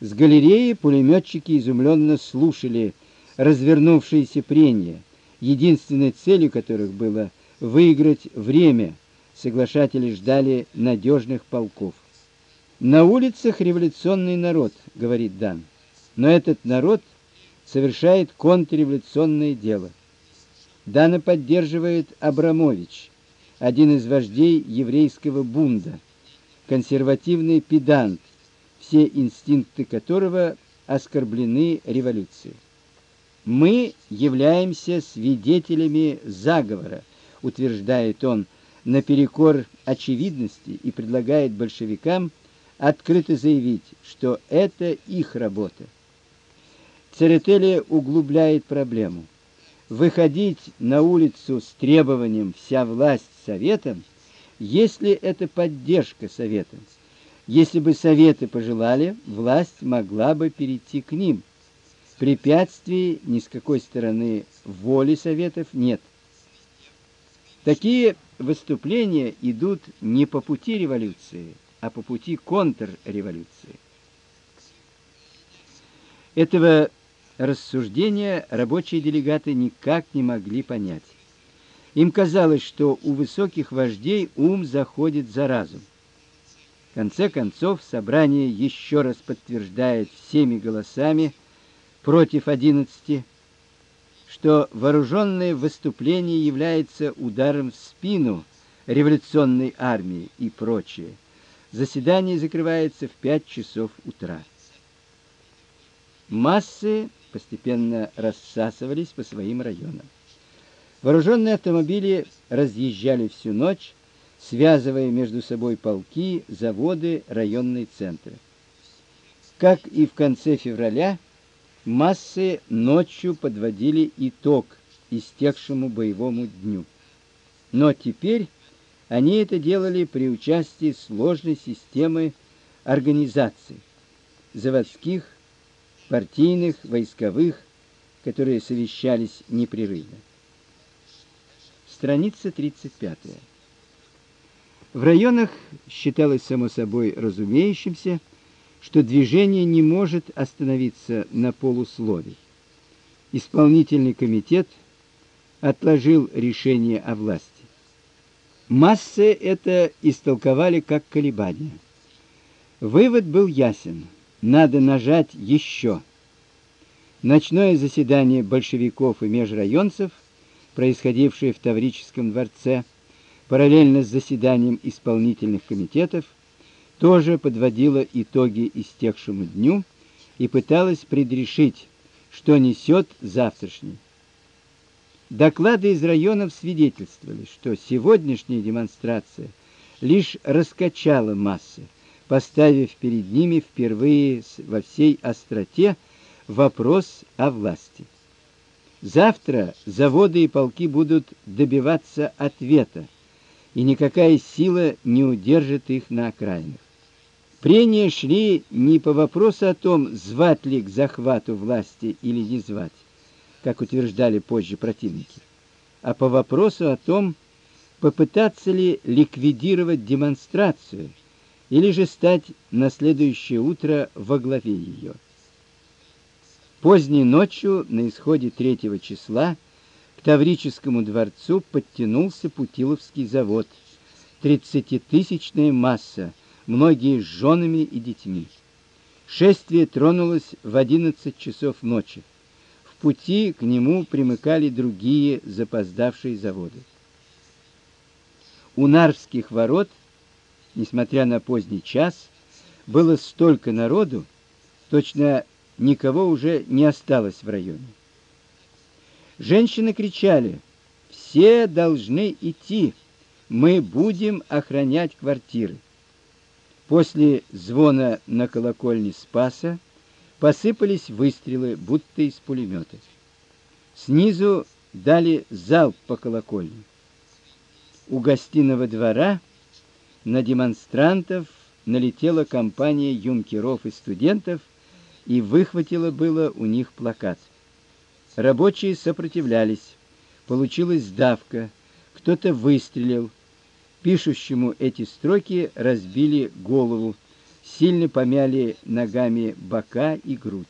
С галереи пулеметчики изумленно слушали развернувшиеся прения, единственной целью которых было выиграть время. Соглашатели ждали надежных полков. На улицах революционный народ, говорит Дан. Но этот народ совершает контрреволюционное дело. Дана поддерживает Абрамович, один из вождей еврейского бунда, консервативный педант, все инстинкты которого оскорблены революцией. Мы являемся свидетелями заговора, утверждает он наперекор очевидности и предлагает большевикам открыто заявить, что это их работа. Церетели углубляет проблему. Выходить на улицу с требованием вся власть советам, если это поддержка советам. Если бы советы пожелали, власть могла бы перейти к ним. Препятствий ни с какой стороны воли советов нет. Такие выступления идут не по пути революции, а по пути контрреволюции. Этого рассуждения рабочие делегаты никак не могли понять. Им казалось, что у высоких вождей ум заходит за разум. Конце концов, собрание еще раз подтверждает всеми голосами против одиннадцати, что вооруженное выступление является ударом в спину революционной армии и прочее. Заседание закрывается в пять часов утра. Массы постепенно рассасывались по своим районам. Вооруженные автомобили разъезжали всю ночь, связывая между собой полки, заводы, районные центры. Как и в конце февраля, массы ночью подводили итог истекшему боевому дню. Но теперь они это делали при участии сложной системы организаций заводских, партийных, войсковых, которые совещались непрерывно. Страница 35. В районах считалось само собой разумеющимся, что движение не может остановиться на полуслове. Исполнительный комитет отложил решение о власти. Массы это истолковали как колебание. Вывод был ясен надо нажать еще. Ночное заседание большевиков и межрайонцев, происходившее в Таврическом дворце, параллельно с заседанием исполнительных комитетов, тоже подводило итоги истекшему дню и пыталось предрешить, что несет завтрашний. Доклады из районов свидетельствовали, что сегодняшняя демонстрация лишь раскачала массы, поставив перед ними впервые во всей остроте вопрос о власти. Завтра заводы и полки будут добиваться ответа, и никакая сила не удержит их на окраинах. Прения шли не по вопросу о том, звать ли к захвату власти или не звать, как утверждали позже противники, а по вопросу о том, попытаться ли ликвидировать демонстрацию – или же стать на следующее утро во главе ее. Поздней ночью, на исходе третьего числа, Таврическому дворцу подтянулся Путиловский завод. Тридцатитысячная масса, многие с женами и детьми. Шествие тронулось в одиннадцать часов ночи. В пути к нему примыкали другие запоздавшие заводы. У Нарвских ворот – несмотря на поздний час, было столько народу, точно никого уже не осталось в районе. Женщины кричали: "Все должны идти. Мы будем охранять квартиры". После звона на колокольне Спаса посыпались выстрелы, будто из пулемета. Снизу дали залп по колокольне. У гостиного двора на демонстрантов налетела компания юнкеров и студентов и выхватила было у них плакат. Рабочие сопротивлялись. Получилась давка. Кто-то выстрелил. Пишущему эти строки разбили голову. сильно помяли ногами бока и грудь.